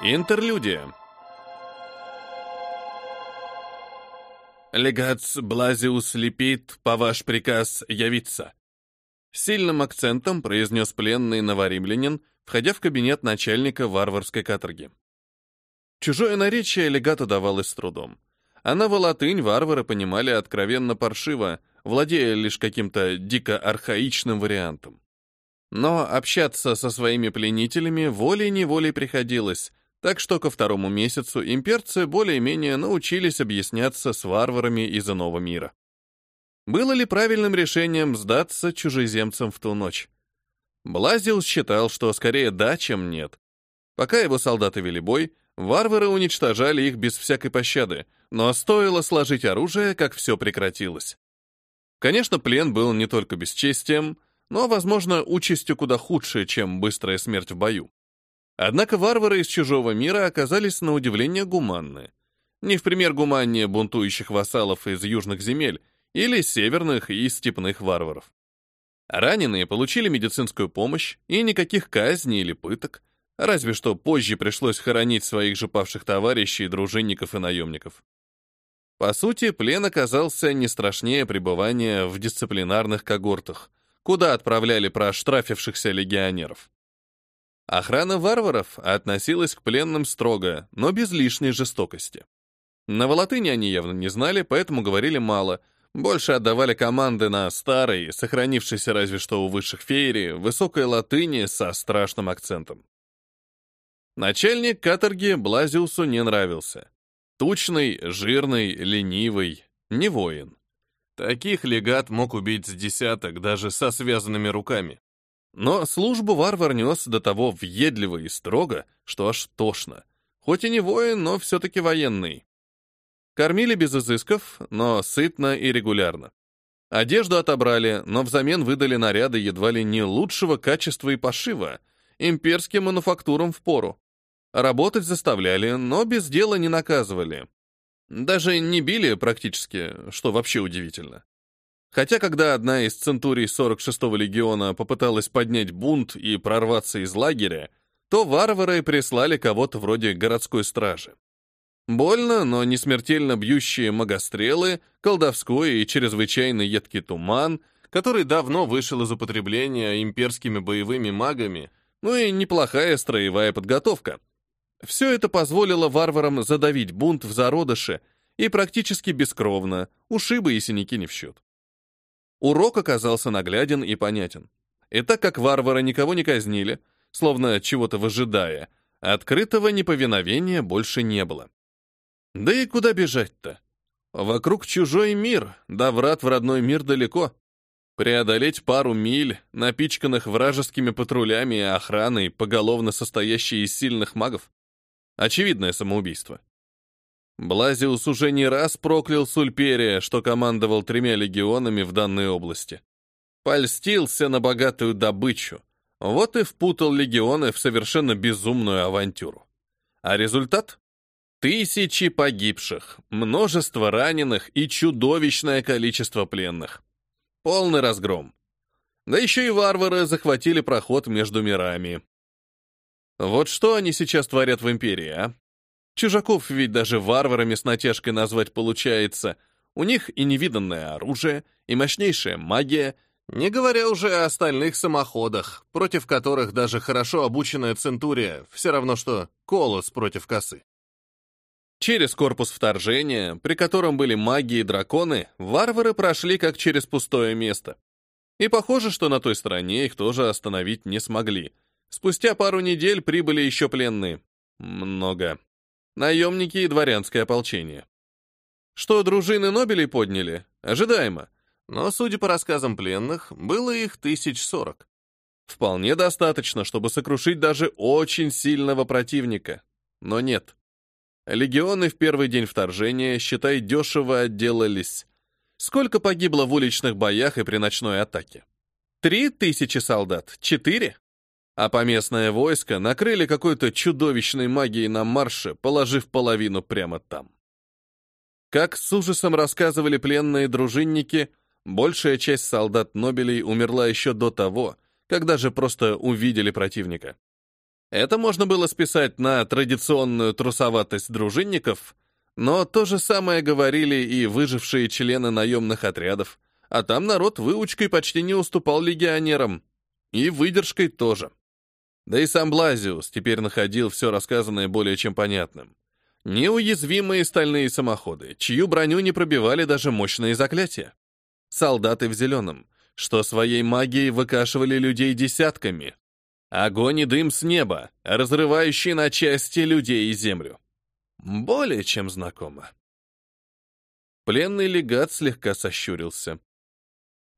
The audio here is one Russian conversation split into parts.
Интерлюдия. Легац Блазиус Липит, по ваш приказ явиться. Сильным акцентом произнес пленный новоримлянин, входя в кабинет начальника варварской каторги. Чужое наречие легату давалось с трудом. А латынь варвары понимали откровенно паршиво, владея лишь каким-то дико архаичным вариантом. Но общаться со своими пленителями волей-неволей приходилось, так что ко второму месяцу имперцы более-менее научились объясняться с варварами из иного мира. Было ли правильным решением сдаться чужеземцам в ту ночь? Блазил считал, что скорее да, чем нет. Пока его солдаты вели бой, варвары уничтожали их без всякой пощады, но стоило сложить оружие, как все прекратилось. Конечно, плен был не только бесчестием, но, возможно, участью куда худшей, чем быстрая смерть в бою. Однако варвары из чужого мира оказались на удивление гуманны. Не в пример гуманнее бунтующих вассалов из южных земель или северных и степных варваров. Раненые получили медицинскую помощь и никаких казней или пыток, разве что позже пришлось хоронить своих же павших товарищей, дружинников и наемников. По сути, плен оказался не страшнее пребывания в дисциплинарных когортах, куда отправляли проштрафившихся легионеров. Охрана варваров относилась к пленным строго, но без лишней жестокости. На Волотыне они явно не знали, поэтому говорили мало, больше отдавали команды на старой, сохранившейся разве что у высших феерии, высокой латыни со страшным акцентом. Начальник каторги Блазиусу не нравился. Тучный, жирный, ленивый, не воин. Таких легат мог убить с десяток, даже со связанными руками. Но службу варвар нес до того въедливо и строго, что аж тошно. Хоть и не воин, но все-таки военный. Кормили без изысков, но сытно и регулярно. Одежду отобрали, но взамен выдали наряды едва ли не лучшего качества и пошива, имперским мануфактурам в пору. Работать заставляли, но без дела не наказывали. Даже не били практически, что вообще удивительно. Хотя, когда одна из центурий 46-го легиона попыталась поднять бунт и прорваться из лагеря, то варвары прислали кого-то вроде городской стражи. Больно, но не смертельно бьющие магострелы, колдовской и чрезвычайно едкий туман, который давно вышел из употребления имперскими боевыми магами, ну и неплохая строевая подготовка. Все это позволило варварам задавить бунт в зародыше и практически бескровно, ушибы и синяки не в счет. Урок оказался нагляден и понятен. И так как варвары никого не казнили, словно чего-то выжидая, открытого неповиновения больше не было. Да и куда бежать-то? Вокруг чужой мир, да врат в родной мир далеко. Преодолеть пару миль, напичканных вражескими патрулями и охраной, поголовно состоящей из сильных магов. Очевидное самоубийство. Блазиус уже не раз проклял Сульперия, что командовал тремя легионами в данной области. Польстился на богатую добычу. Вот и впутал легионы в совершенно безумную авантюру. А результат? Тысячи погибших, множество раненых и чудовищное количество пленных. Полный разгром. Да еще и варвары захватили проход между мирами. Вот что они сейчас творят в Империи, а? Чужаков ведь даже варварами с натяжкой назвать получается. У них и невиданное оружие, и мощнейшая магия, не говоря уже о остальных самоходах, против которых даже хорошо обученная Центурия все равно что колос против косы. Через корпус вторжения, при котором были маги и драконы, варвары прошли как через пустое место. И похоже, что на той стороне их тоже остановить не смогли. Спустя пару недель прибыли еще пленные. Много наемники и дворянское ополчение. Что дружины Нобелей подняли? Ожидаемо. Но, судя по рассказам пленных, было их тысяч сорок. Вполне достаточно, чтобы сокрушить даже очень сильного противника. Но нет. Легионы в первый день вторжения, считай, дешево отделались. Сколько погибло в уличных боях и при ночной атаке? Три тысячи солдат? Четыре? А поместное войско накрыли какой-то чудовищной магией на марше, положив половину прямо там. Как с ужасом рассказывали пленные дружинники, большая часть солдат Нобелей умерла еще до того, когда же просто увидели противника. Это можно было списать на традиционную трусоватость дружинников, но то же самое говорили и выжившие члены наемных отрядов, а там народ выучкой почти не уступал легионерам. И выдержкой тоже. Да и сам Блазиус теперь находил все рассказанное более чем понятным. Неуязвимые стальные самоходы, чью броню не пробивали даже мощные заклятия. Солдаты в зеленом, что своей магией выкашивали людей десятками. Огонь и дым с неба, разрывающий на части людей и землю. Более чем знакомо. Пленный легат слегка сощурился.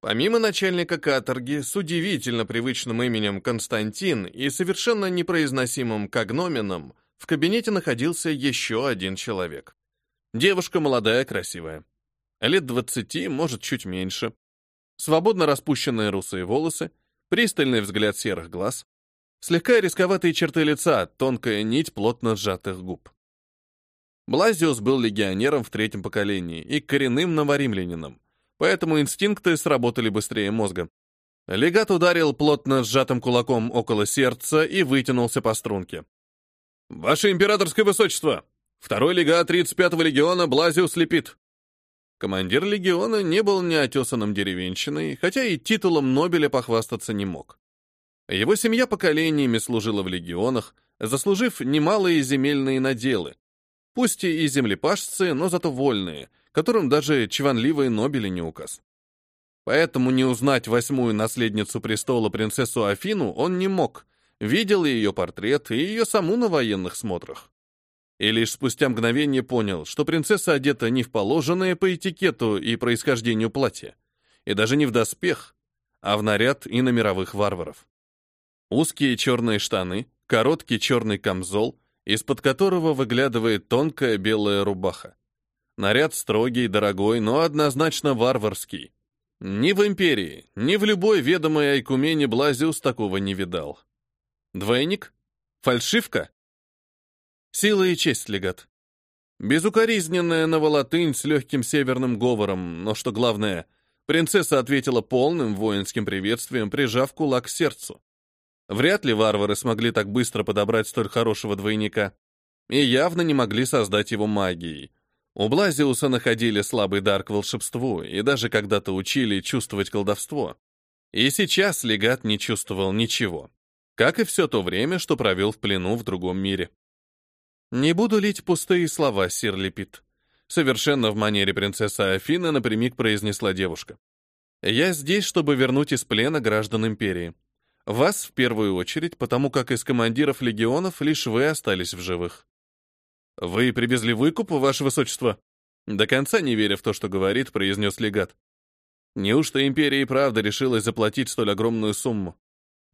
Помимо начальника каторги с удивительно привычным именем Константин и совершенно непроизносимым когноменом, в кабинете находился еще один человек. Девушка молодая, красивая. Лет двадцати, может, чуть меньше. Свободно распущенные русые волосы, пристальный взгляд серых глаз, слегка рисковатые черты лица, тонкая нить плотно сжатых губ. Блазиус был легионером в третьем поколении и коренным новоримлянином, поэтому инстинкты сработали быстрее мозга. Легат ударил плотно сжатым кулаком около сердца и вытянулся по струнке. «Ваше императорское высочество! Второй легат 35-го легиона Блазиус Лепит!» Командир легиона не был неотесанным деревенщиной, хотя и титулом Нобеля похвастаться не мог. Его семья поколениями служила в легионах, заслужив немалые земельные наделы. Пусть и землепашцы, но зато вольные, которым даже чванливые Нобели не указ. Поэтому не узнать восьмую наследницу престола принцессу Афину он не мог, видел ее портрет и ее саму на военных смотрах. И лишь спустя мгновение понял, что принцесса одета не в положенное по этикету и происхождению платье, и даже не в доспех, а в наряд и на мировых варваров. Узкие черные штаны, короткий черный камзол, из-под которого выглядывает тонкая белая рубаха. Наряд строгий, дорогой, но однозначно варварский. Ни в империи, ни в любой ведомой Айкумене Блазиус такого не видал. Двойник? Фальшивка? Сила и честь, легат. Безукоризненная новолатынь с легким северным говором, но что главное, принцесса ответила полным воинским приветствием, прижав кулак к сердцу. Вряд ли варвары смогли так быстро подобрать столь хорошего двойника. И явно не могли создать его магией. У Блазиуса находили слабый дар к волшебству и даже когда-то учили чувствовать колдовство. И сейчас легат не чувствовал ничего, как и все то время, что провел в плену в другом мире. «Не буду лить пустые слова, сир Лепит», совершенно в манере принцессы Афина напрямик произнесла девушка. «Я здесь, чтобы вернуть из плена граждан империи. Вас в первую очередь, потому как из командиров легионов лишь вы остались в живых. «Вы привезли выкуп, ваше высочество?» До конца не веря в то, что говорит, произнес легат. Неужто империя и правда решилась заплатить столь огромную сумму?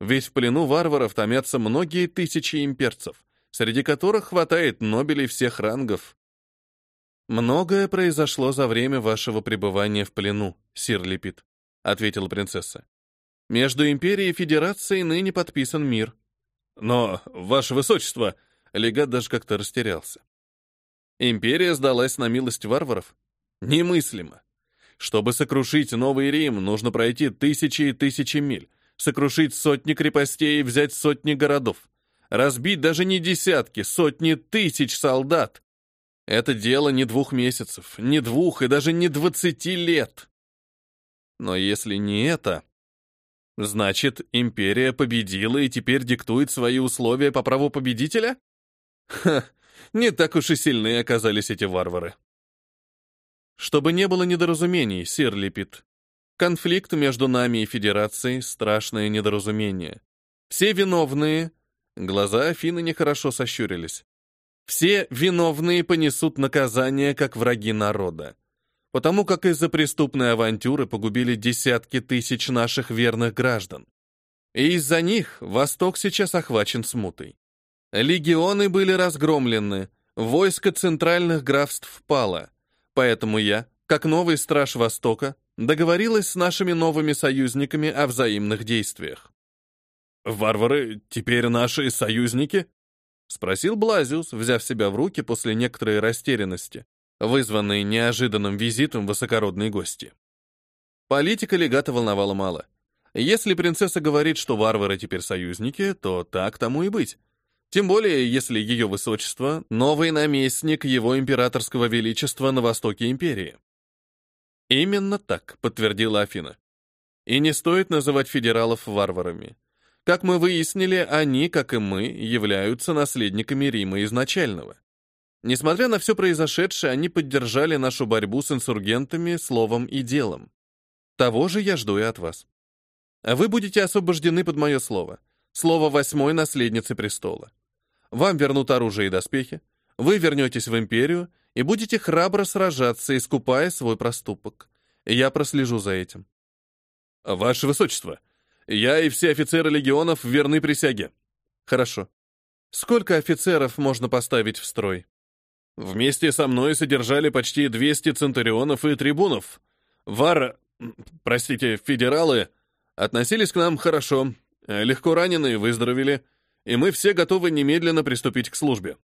Ведь в плену варваров томятся многие тысячи имперцев, среди которых хватает Нобелей всех рангов. «Многое произошло за время вашего пребывания в плену, сир Лепит», — ответила принцесса. «Между империей и федерацией ныне подписан мир». «Но, ваше высочество», — легат даже как-то растерялся. Империя сдалась на милость варваров? Немыслимо. Чтобы сокрушить Новый Рим, нужно пройти тысячи и тысячи миль, сокрушить сотни крепостей и взять сотни городов, разбить даже не десятки, сотни тысяч солдат. Это дело не двух месяцев, не двух и даже не двадцати лет. Но если не это, значит, империя победила и теперь диктует свои условия по праву победителя? Ха, не так уж и сильны оказались эти варвары. Чтобы не было недоразумений, сир Лепит. Конфликт между нами и Федерацией — страшное недоразумение. Все виновные... Глаза Афины нехорошо сощурились. Все виновные понесут наказание, как враги народа. Потому как из-за преступной авантюры погубили десятки тысяч наших верных граждан. И из-за них Восток сейчас охвачен смутой. Легионы были разгромлены, войско центральных графств пало. Поэтому я, как новый страж Востока, договорилась с нашими новыми союзниками о взаимных действиях. «Варвары теперь наши союзники?» — спросил Блазиус, взяв себя в руки после некоторой растерянности, вызванной неожиданным визитом высокородной гости. Политика легата волновала мало. Если принцесса говорит, что варвары теперь союзники, то так тому и быть. Тем более, если ее высочество — новый наместник его императорского величества на востоке империи. Именно так, подтвердила Афина. И не стоит называть федералов варварами. Как мы выяснили, они, как и мы, являются наследниками Рима изначального. Несмотря на все произошедшее, они поддержали нашу борьбу с инсургентами словом и делом. Того же я жду и от вас. А вы будете освобождены под мое слово. Слово восьмой наследницы престола. Вам вернут оружие и доспехи, вы вернетесь в империю и будете храбро сражаться, искупая свой проступок. Я прослежу за этим. Ваше Высочество, я и все офицеры легионов верны присяге. Хорошо. Сколько офицеров можно поставить в строй? Вместе со мной содержали почти 200 центурионов и трибунов. Вар... простите, федералы относились к нам хорошо, легко раненые выздоровели, и мы все готовы немедленно приступить к службе.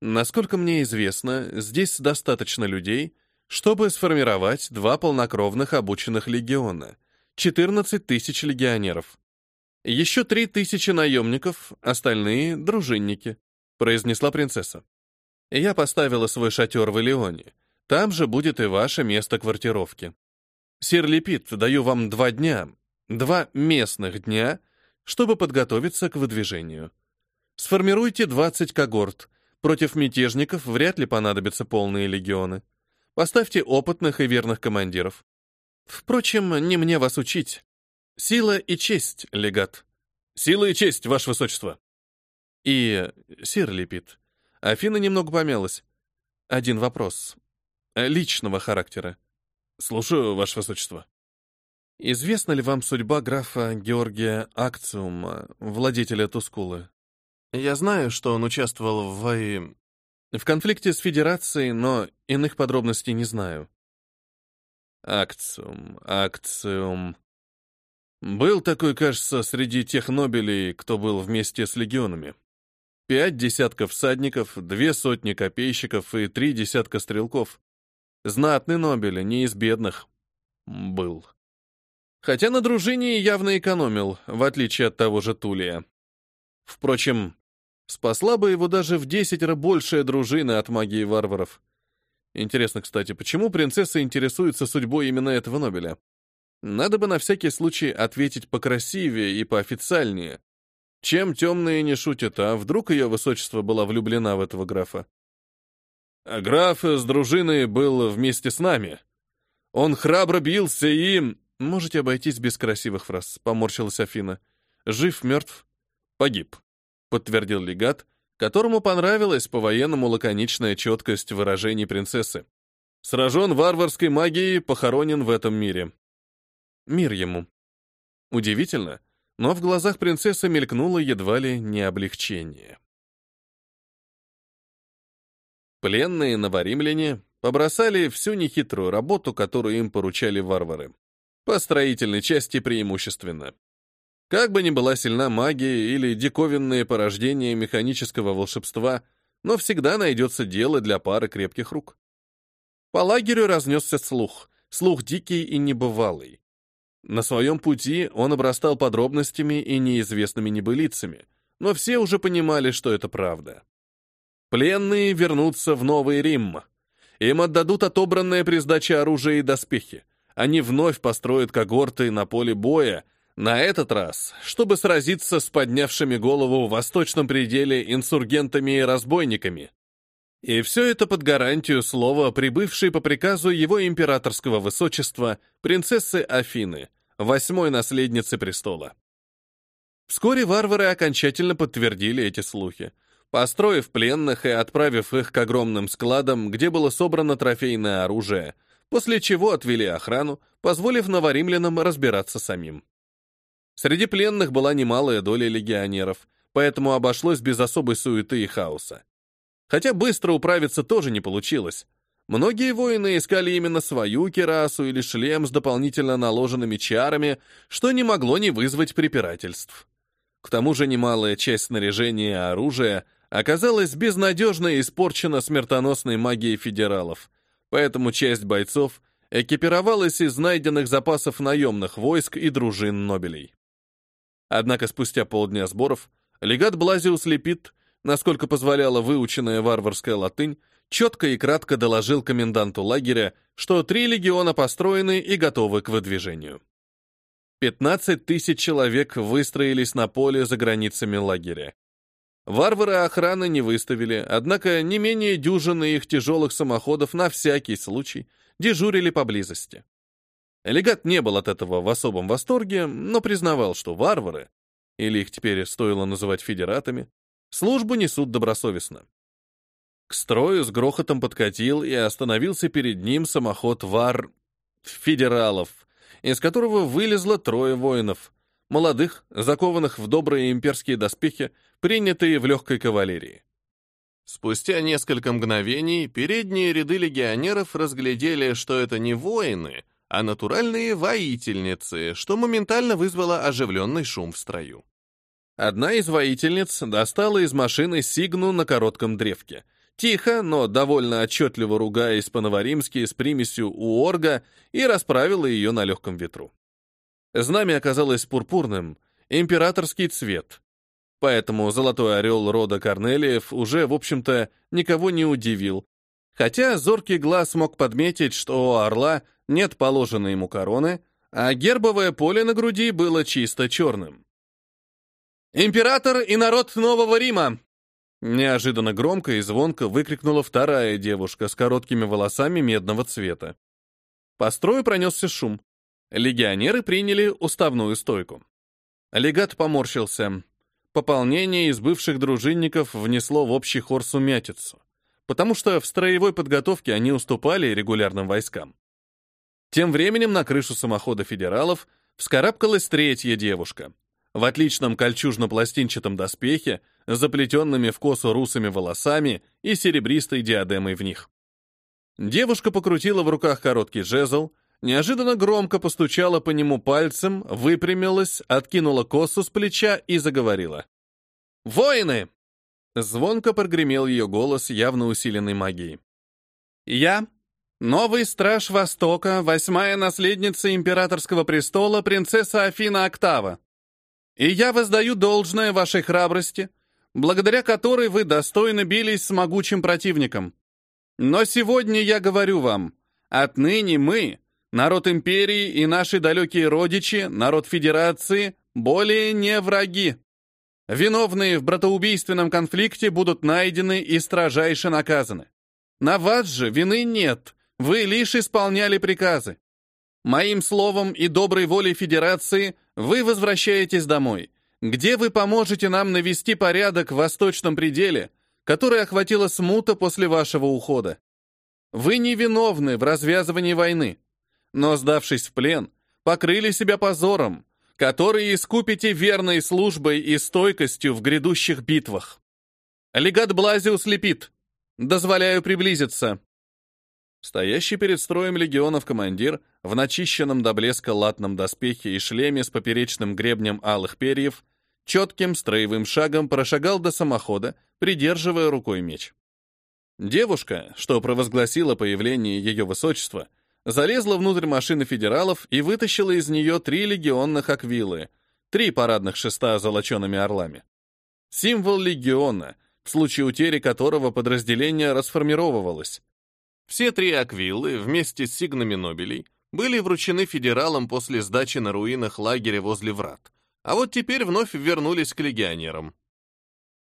Насколько мне известно, здесь достаточно людей, чтобы сформировать два полнокровных обученных легиона — 14 тысяч легионеров. Еще 3 тысячи наемников, остальные — дружинники, произнесла принцесса. Я поставила свой шатер в Элеоне. Там же будет и ваше место квартировки. Сир Лепит, даю вам два дня, два местных дня, чтобы подготовиться к выдвижению. Сформируйте 20 когорт. Против мятежников вряд ли понадобятся полные легионы. Поставьте опытных и верных командиров. Впрочем, не мне вас учить. Сила и честь, легат. Сила и честь, ваше высочество. И, сир Лепит, Афина немного помялась. Один вопрос. Личного характера. Слушаю, ваше высочество. Известна ли вам судьба графа Георгия Акциума, владетеля Тускулы? Я знаю, что он участвовал в... в конфликте с Федерацией, но иных подробностей не знаю. Акциум, акциум. Был такой, кажется, среди тех Нобелей, кто был вместе с легионами. Пять десятков всадников, две сотни копейщиков и три десятка стрелков. Знатный Нобель, не из бедных. Был. Хотя на дружине явно экономил, в отличие от того же Тулия. Впрочем, спасла бы его даже в десятеро большая дружина от магии варваров. Интересно, кстати, почему принцесса интересуется судьбой именно этого Нобеля? Надо бы на всякий случай ответить покрасивее и поофициальнее. Чем темные не шутят, а вдруг ее высочество была влюблена в этого графа? А граф с дружиной был вместе с нами. Он храбро бился и... Можете обойтись без красивых фраз, поморщилась Афина. Жив, мертв? Погиб, подтвердил легат, которому понравилась по-военному лаконичная четкость выражений принцессы. Сражен варварской магией, похоронен в этом мире. Мир ему. Удивительно, но в глазах принцессы мелькнуло едва ли не облегчение. Пленные новоримляне побросали всю нехитрую работу, которую им поручали варвары. По строительной части преимущественно. Как бы ни была сильна магия или диковинные порождения механического волшебства, но всегда найдется дело для пары крепких рук. По лагерю разнесся слух, слух дикий и небывалый. На своем пути он обрастал подробностями и неизвестными небылицами, но все уже понимали, что это правда. Пленные вернутся в Новый Рим. Им отдадут отобранное при сдаче оружия и доспехи. Они вновь построят когорты на поле боя, на этот раз, чтобы сразиться с поднявшими голову в восточном пределе инсургентами и разбойниками. И все это под гарантию слова, прибывшей по приказу его императорского высочества, принцессы Афины, восьмой наследницы престола. Вскоре варвары окончательно подтвердили эти слухи, построив пленных и отправив их к огромным складам, где было собрано трофейное оружие, после чего отвели охрану, позволив новоримлянам разбираться самим. Среди пленных была немалая доля легионеров, поэтому обошлось без особой суеты и хаоса. Хотя быстро управиться тоже не получилось. Многие воины искали именно свою керасу или шлем с дополнительно наложенными чарами, что не могло не вызвать препирательств. К тому же немалая часть снаряжения и оружия оказалась безнадежно испорчена смертоносной магией федералов, поэтому часть бойцов экипировалась из найденных запасов наемных войск и дружин Нобелей. Однако спустя полдня сборов Легат Блазиус Лепит, насколько позволяла выученная варварская латынь, четко и кратко доложил коменданту лагеря, что три легиона построены и готовы к выдвижению. 15 тысяч человек выстроились на поле за границами лагеря. Варвары охраны не выставили, однако не менее дюжины их тяжелых самоходов на всякий случай дежурили поблизости. Легат не был от этого в особом восторге, но признавал, что варвары, или их теперь стоило называть федератами, службу несут добросовестно. К строю с грохотом подкатил и остановился перед ним самоход вар... федералов, из которого вылезло трое воинов, молодых, закованных в добрые имперские доспехи, принятые в легкой кавалерии. Спустя несколько мгновений передние ряды легионеров разглядели, что это не воины, а натуральные воительницы, что моментально вызвало оживленный шум в строю. Одна из воительниц достала из машины сигну на коротком древке. Тихо, но довольно отчетливо ругаясь по-новоримски с примесью уорга и расправила ее на легком ветру. Знамя оказалось пурпурным, императорский цвет. Поэтому золотой орел рода Корнелиев уже, в общем-то, никого не удивил, Хотя зоркий глаз мог подметить, что у орла нет положенной ему короны, а гербовое поле на груди было чисто черным. «Император и народ Нового Рима!» Неожиданно громко и звонко выкрикнула вторая девушка с короткими волосами медного цвета. По строю пронесся шум. Легионеры приняли уставную стойку. Легат поморщился. Пополнение из бывших дружинников внесло в общий хор сумятицу потому что в строевой подготовке они уступали регулярным войскам. Тем временем на крышу самохода федералов вскарабкалась третья девушка. В отличном кольчужно-пластинчатом доспехе, заплетенными в косу русыми волосами и серебристой диадемой в них. Девушка покрутила в руках короткий жезл, неожиданно громко постучала по нему пальцем, выпрямилась, откинула косу с плеча и заговорила. «Воины! Звонко прогремел ее голос, явно усиленный магией. «Я, новый страж Востока, восьмая наследница императорского престола, принцесса Афина Октава. И я воздаю должное вашей храбрости, благодаря которой вы достойно бились с могучим противником. Но сегодня я говорю вам, отныне мы, народ империи и наши далекие родичи, народ федерации, более не враги. Виновные в братоубийственном конфликте будут найдены и строжайше наказаны. На вас же вины нет, вы лишь исполняли приказы. Моим словом и доброй волей Федерации вы возвращаетесь домой, где вы поможете нам навести порядок в восточном пределе, который охватила смута после вашего ухода. Вы не виновны в развязывании войны, но, сдавшись в плен, покрыли себя позором, которые искупите верной службой и стойкостью в грядущих битвах. Легат Блазиус лепит. Дозволяю приблизиться. Стоящий перед строем легионов командир в начищенном до блеска латном доспехе и шлеме с поперечным гребнем алых перьев четким строевым шагом прошагал до самохода, придерживая рукой меч. Девушка, что провозгласила появление ее высочества, залезла внутрь машины федералов и вытащила из нее три легионных аквилы, три парадных шеста с золочеными орлами. Символ легиона, в случае утери которого подразделение расформировывалось. Все три аквилы вместе с сигнами Нобелей были вручены федералам после сдачи на руинах лагеря возле врат, а вот теперь вновь вернулись к легионерам.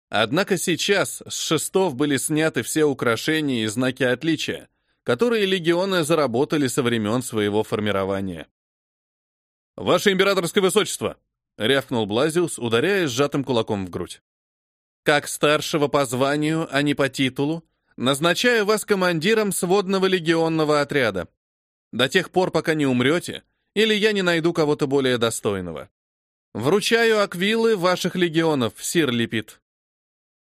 Однако сейчас с шестов были сняты все украшения и знаки отличия, которые легионы заработали со времен своего формирования. «Ваше императорское высочество!» — рявкнул Блазиус, ударяя сжатым кулаком в грудь. «Как старшего по званию, а не по титулу, назначаю вас командиром сводного легионного отряда. До тех пор, пока не умрете, или я не найду кого-то более достойного. Вручаю аквилы ваших легионов, сир Липит».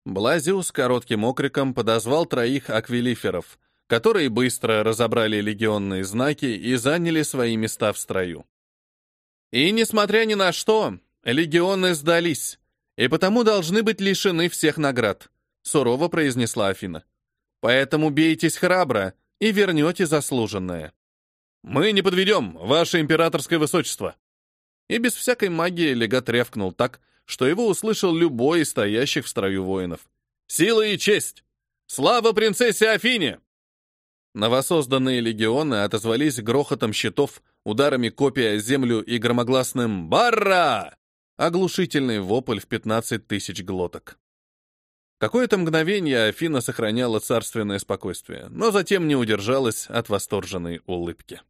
Блазиус коротким окриком подозвал троих аквилиферов, которые быстро разобрали легионные знаки и заняли свои места в строю. И несмотря ни на что, легионы сдались, и потому должны быть лишены всех наград, сурово произнесла Афина. Поэтому бейтесь храбро и вернете заслуженное. Мы не подведем, ваше императорское высочество. И без всякой магии легат рявкнул так, что его услышал любой из стоящих в строю воинов. «Сила и честь! Слава принцессе Афине!» Новосозданные легионы отозвались грохотом щитов, ударами копий о землю и громогласным «Барра!» Оглушительный вопль в 15 тысяч глоток. Какое-то мгновение Афина сохраняла царственное спокойствие, но затем не удержалась от восторженной улыбки.